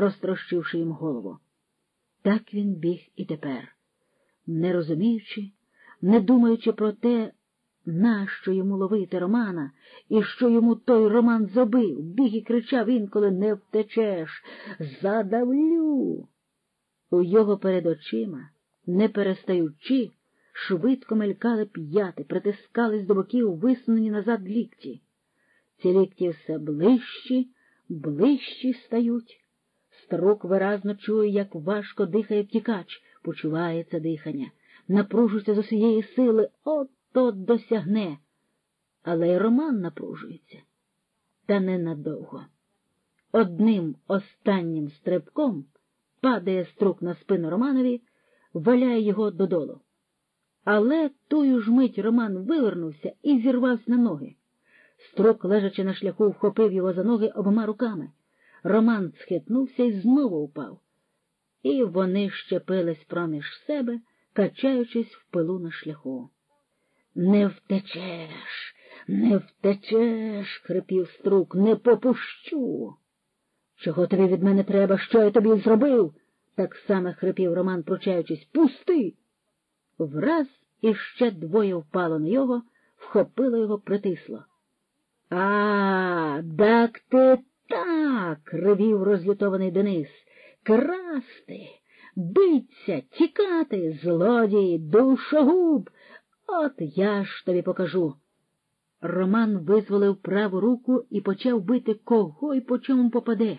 розтрощивши їм голову. Так він біг і тепер, не розуміючи, не думаючи про те, нащо йому ловити Романа, і що йому той Роман зробив, біг і кричав інколи не втечеш, задавлю. У його перед очима, не перестаючи, швидко мелькали п'яти, притискались до боків висунені назад лікті. Ці лікті все ближчі, ближчі стають. Струк виразно чує, як важко дихає втікач, почуває це дихання, напружується з усієї сили, от от досягне. Але й Роман напружується. Та ненадовго. Одним останнім стрибком падає струк на спину Романові, валяє його додолу. Але тую ж мить Роман вивернувся і зірвався на ноги. Строк, лежачи на шляху, вхопив його за ноги обома руками. Роман схитнувся і знову впав. І вони щепились проміж себе, качаючись в пилу на шляху. Не втечеш, не втечеш, хрипів струк, не попущу. Чого тобі від мене треба, що я тобі зробив? Так само хрипів Роман, пручаючись. Пусти. Враз іще двоє впало на його, вхопило його, притисло. А, так ти так, ревів розлютований Денис. Красти, биться, тікати, злодій, душогуб. От я ж тобі покажу. Роман визволив праву руку і почав бити кого й по чому попаде.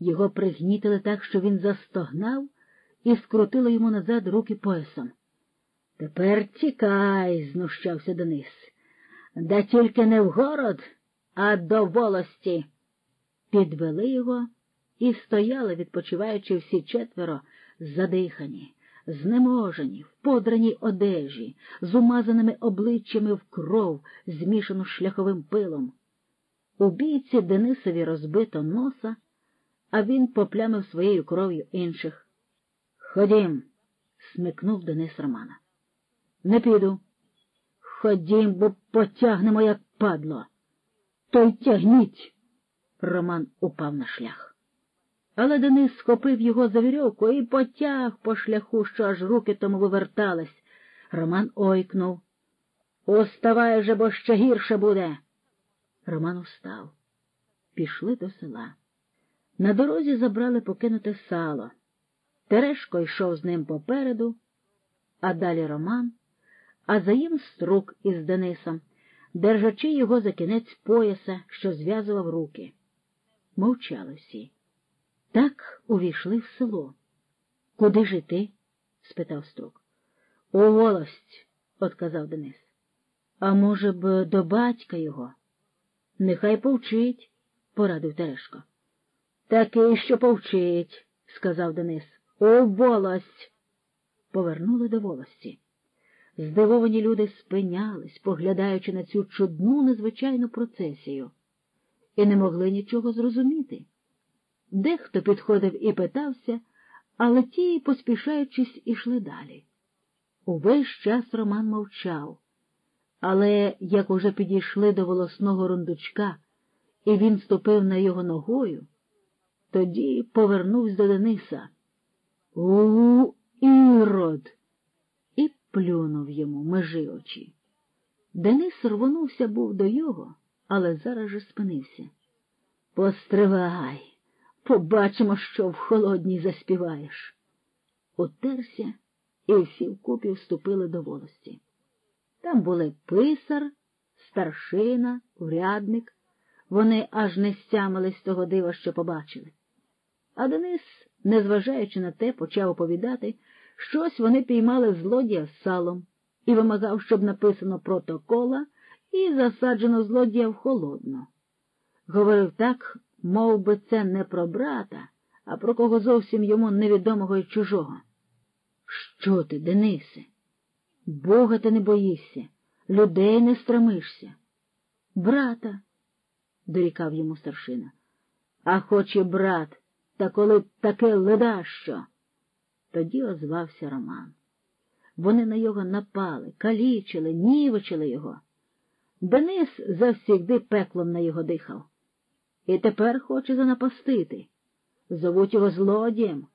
Його пригнітили так, що він застогнав і скрутили йому назад руки поясом. Тепер тікай, знущався Денис. Да тільки не в город, а до волості. Підвели його і стояли, відпочиваючи всі четверо, задихані, знеможені, в подраній одежі, з умазаними обличчями в кров, змішану шляховим пилом. У бійці Денисові розбито носа, а він поплямив своєю кров'ю інших. Ходім, смикнув Денис Романа. Не піду. Ходім, бо потягнемо, як падло. То й тягніть. Роман упав на шлях. Але Денис схопив його за вірьовку і потяг по шляху, що аж руки тому вивертались. Роман ойкнув. Уставай же, бо ще гірше буде. Роман устав. Пішли до села. На дорозі забрали покинуте сало. Терешко йшов з ним попереду, а далі Роман, а за їм струк із Денисом, держачи його за кінець пояса, що зв'язував руки. Мовчали всі. Так увійшли в село. Куди ж іти? спитав струк. У волость, отказав Денис. А може б, до батька його? Нехай повчить, порадив Терешко. Такий, що повчить, сказав Денис. У волость. Повернули до волості. Здивовані люди спинялись, поглядаючи на цю чудну незвичайну процесію, і не могли нічого зрозуміти. Дехто підходив і питався, але ті, поспішаючись, ішли далі. Увесь час Роман мовчав, але як уже підійшли до волосного рундучка, і він ступив на його ногою, тоді повернувся до Дениса. У, ірод! І плюнув йому межи очі. Денис рвонувся був до його, але зараз же спинився. Постривай, побачимо, що в холодній заспіваєш. Утерся, і всі вкупі вступили до волості. Там були писар, старшина, урядник. Вони аж не стямились того дива, що побачили. А Денис, незважаючи на те, почав оповідати, щось вони піймали злодія з салом і вимагав, щоб написано протокола і засаджено злодія в холодно. Говорив так, мов би це не про брата, а про кого зовсім йому невідомого і чужого. Що ти, Денисе? Бога ти не боїшся, людей не страмишся. Брата, дорікав йому старшина. А хоч і брат, та коли таке ледащо. Тоді озвався Роман. Вони на його напали, калічили, нівичили його. Денис завсігди пеклом на його дихав. І тепер хоче занапастити. Зовуть його злодієм,